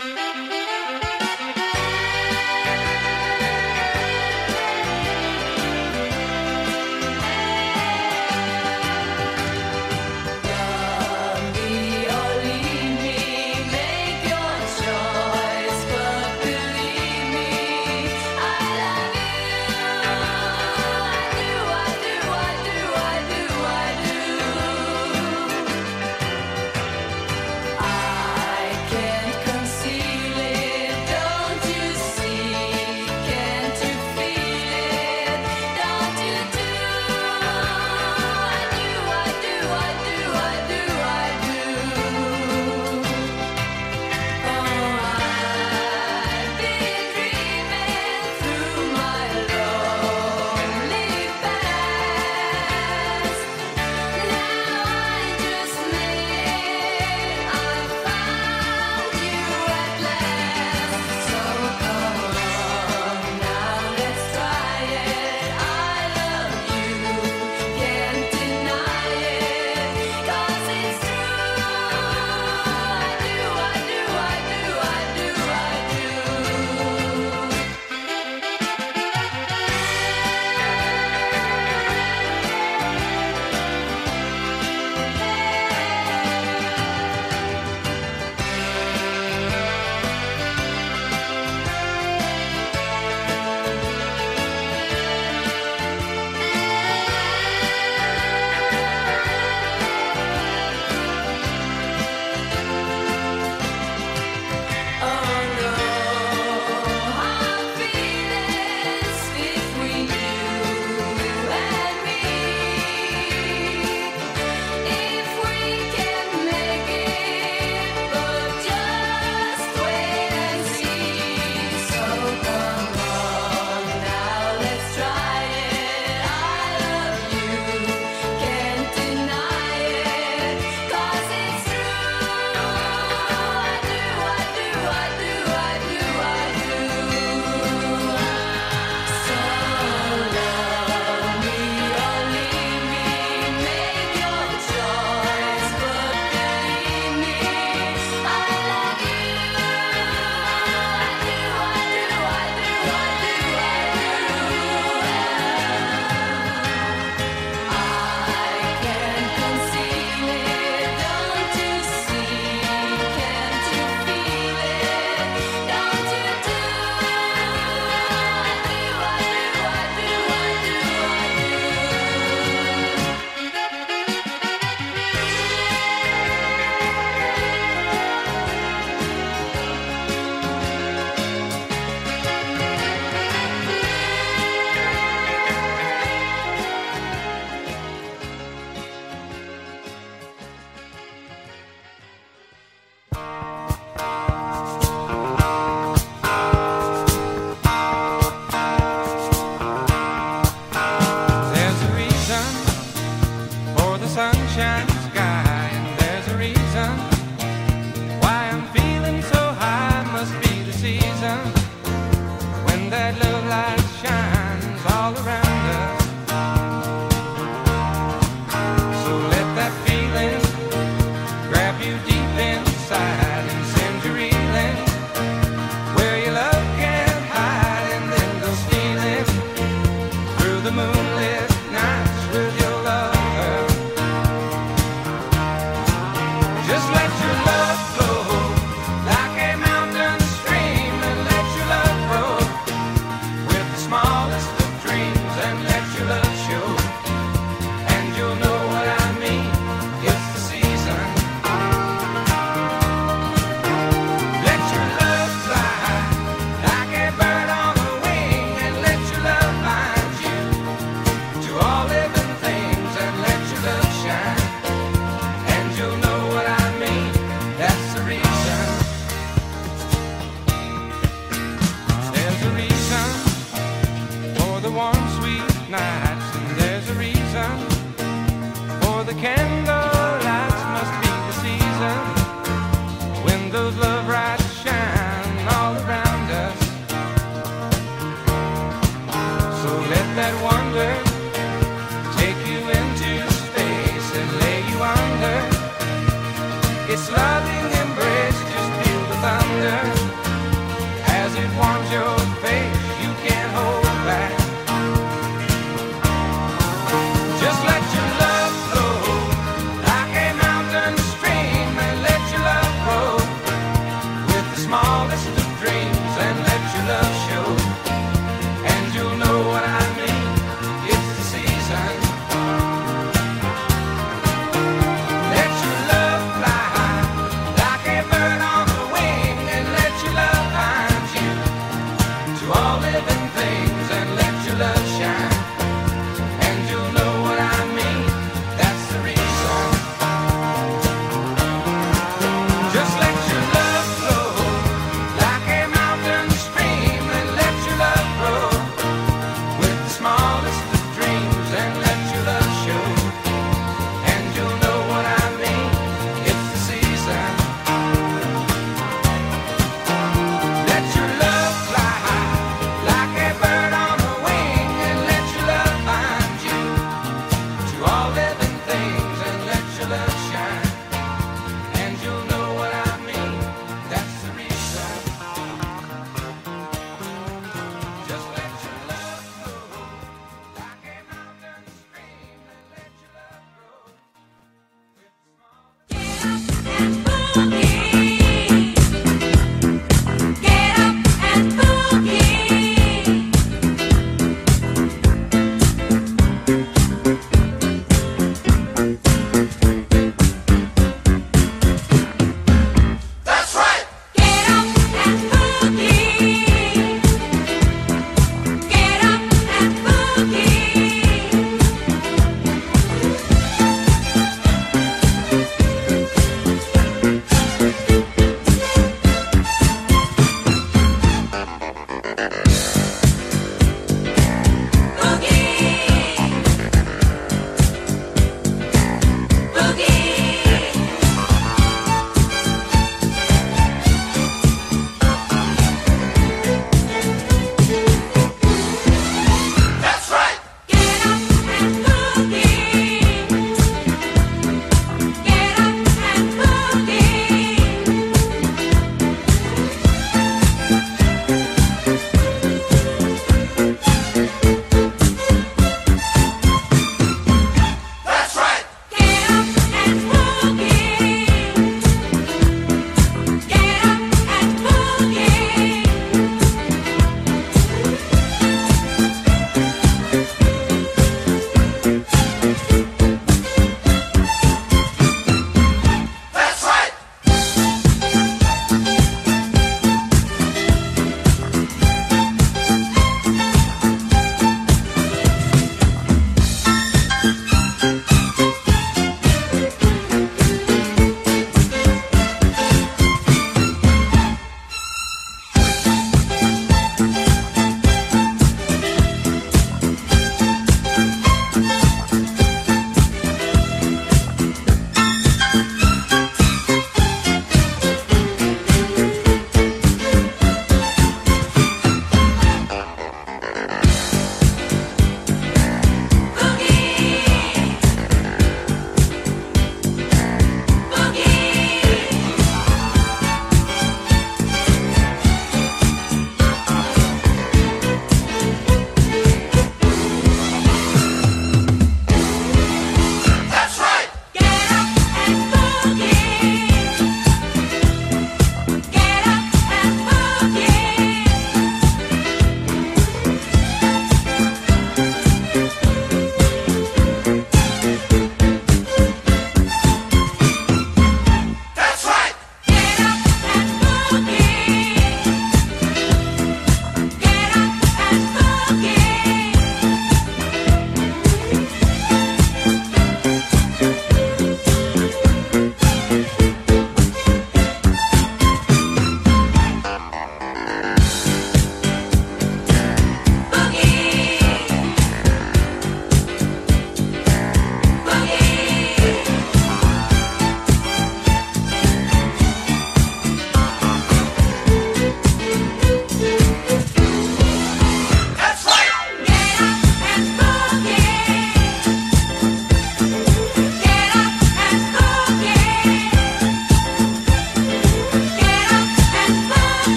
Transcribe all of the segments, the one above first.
thank you.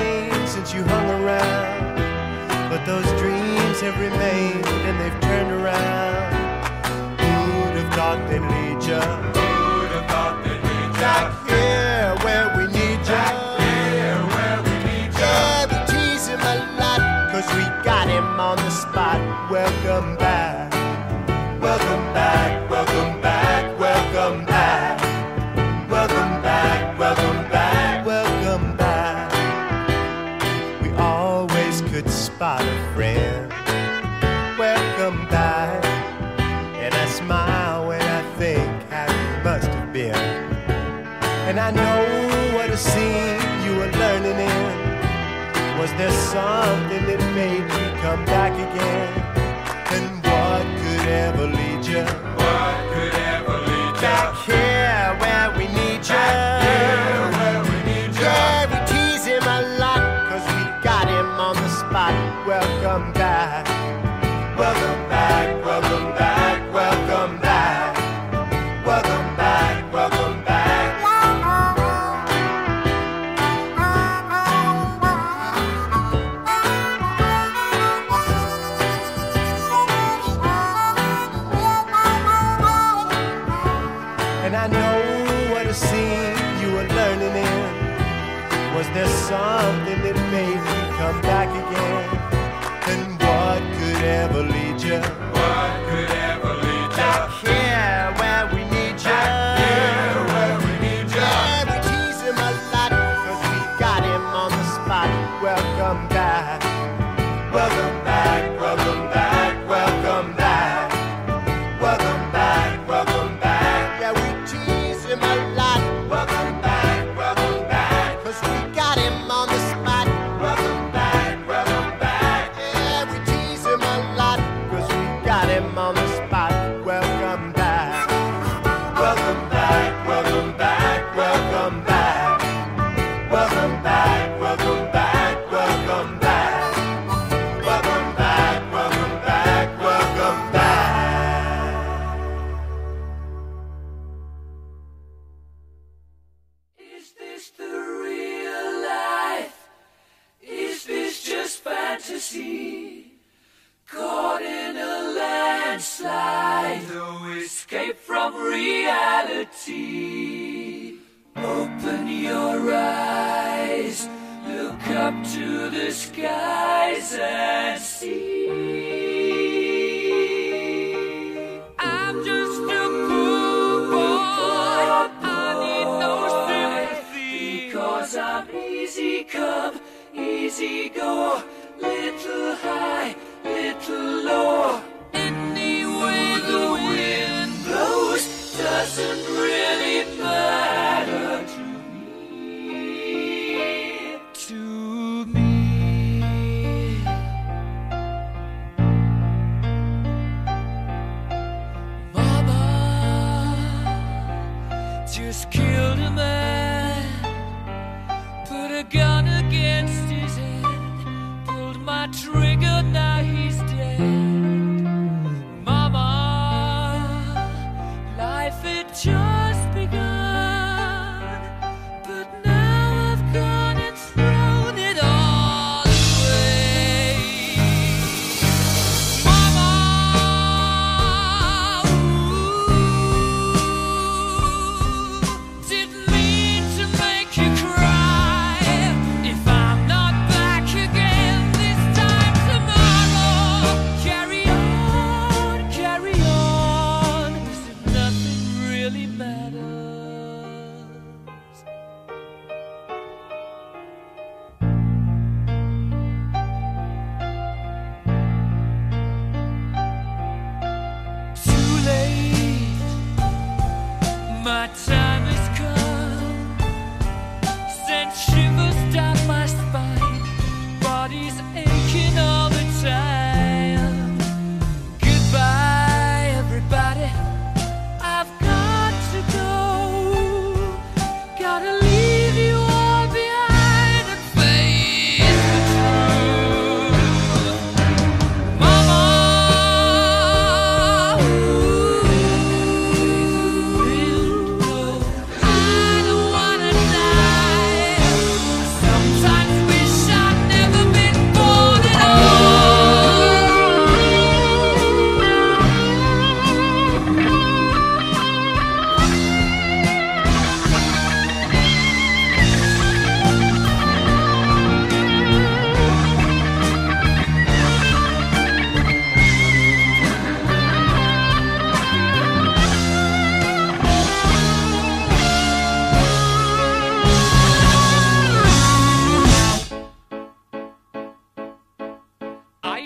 pain since you hung around. But those dreams have remained and they've turned around. Who'd have thought they'd lead ya? Who'd have thought they'd lead ya? Back here where we need ya. Back here where we need ya. Yeah, we tease him a lot, cause we got him on the spot. Welcome back. something that made you come back again. And what could ever lead you?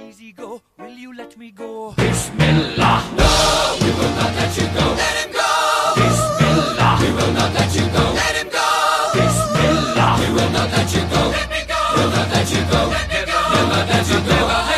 Easy go, will you let me go? Bismillah, no, we will not let you go. Let him go. Bismillah, we will not let you go. Let him go. Bismillah, we will not let you go. Let me go. We'll not let you go. Let me go. We'll not let you go.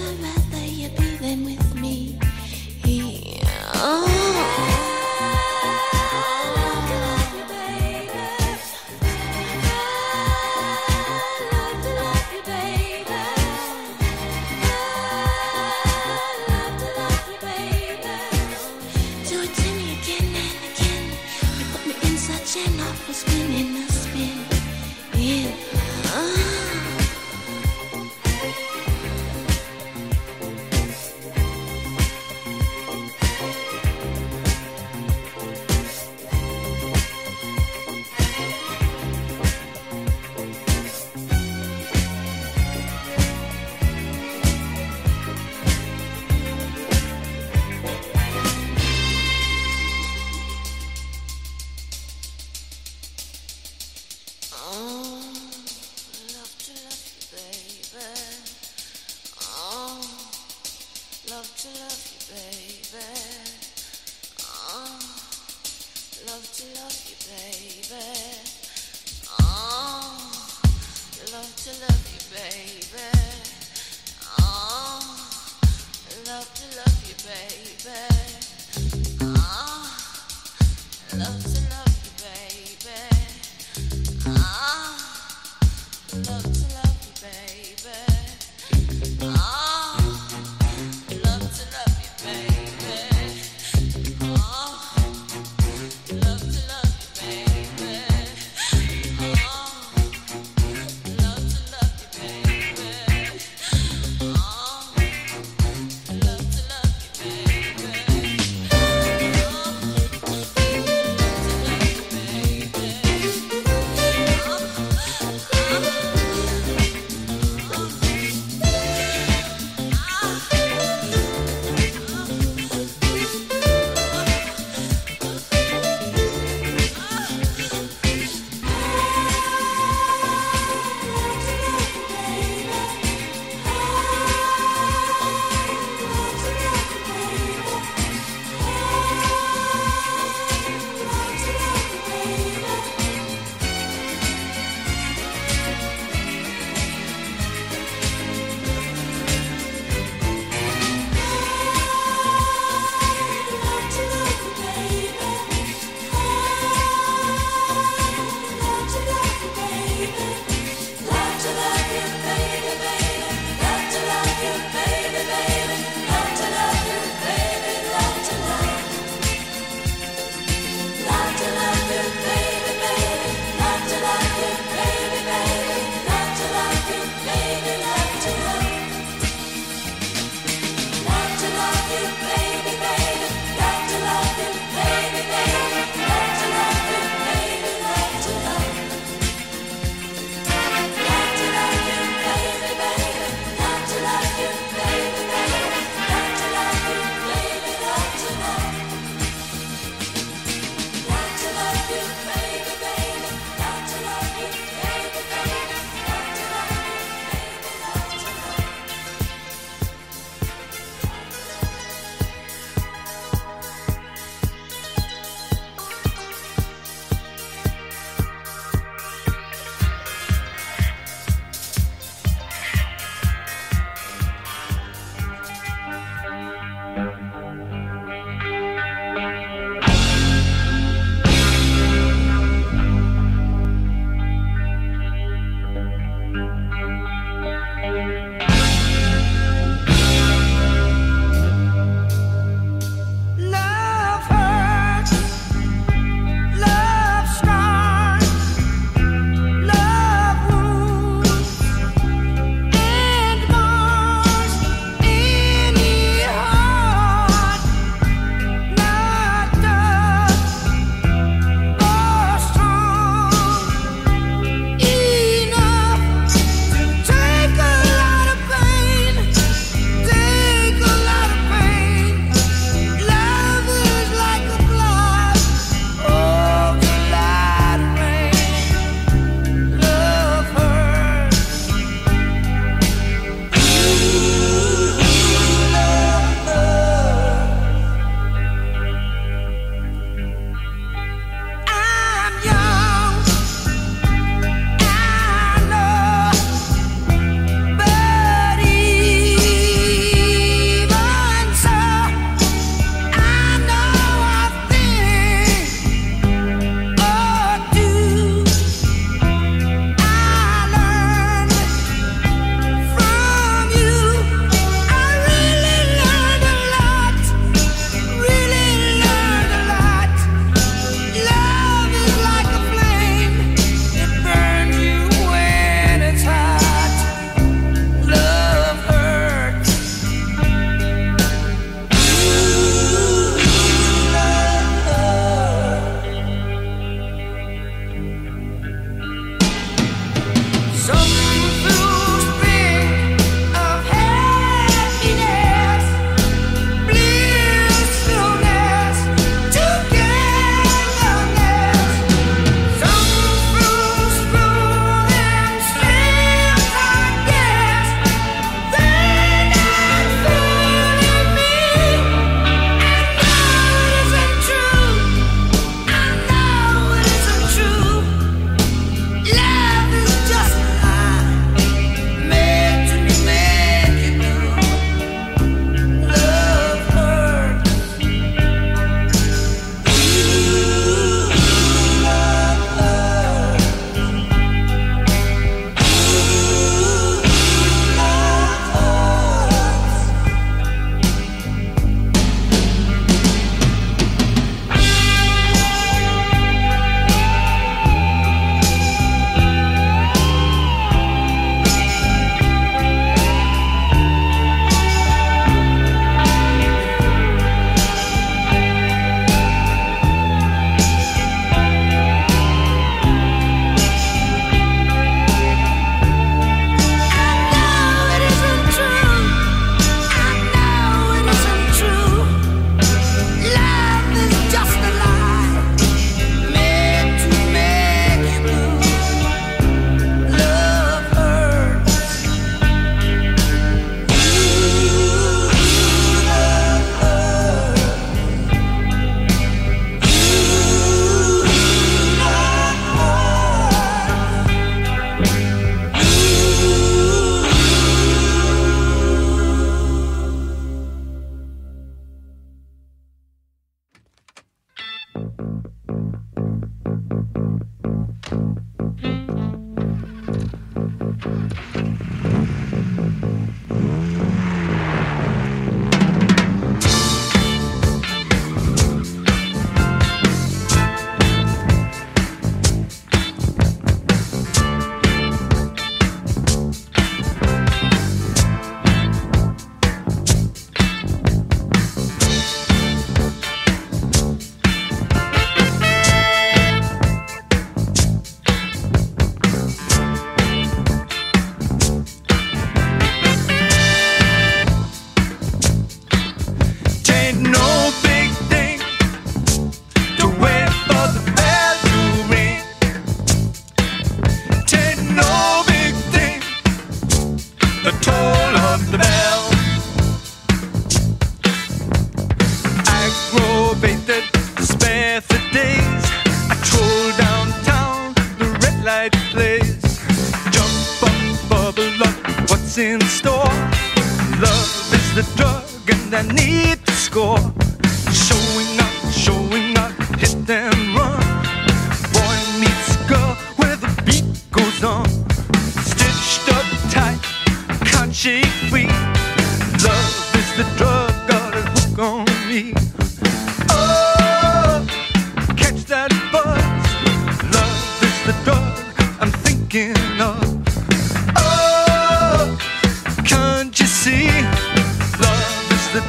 I'd rather you be than with me. Oh.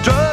这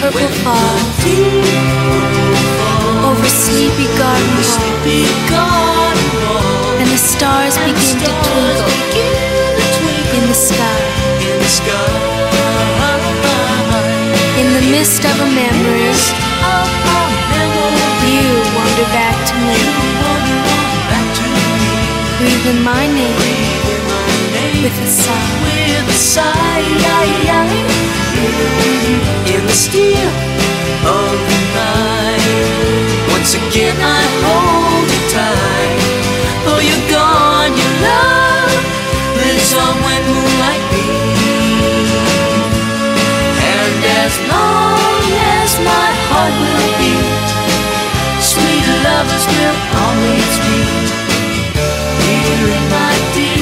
purple fog. Over sleepy garden wall, and the stars begin to twinkle in the sky. In the mist of a memory, you wander back to me, breathing my name with a sigh in the steel of the night. Once again, I hold you tight. Oh, you're gone, your love lives on when moonlight beams. And as long as my heart will beat, sweet lovers will always be here in my dear.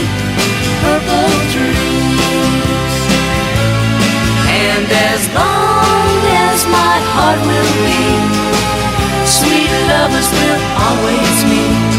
will be. Sweet lovers will always meet.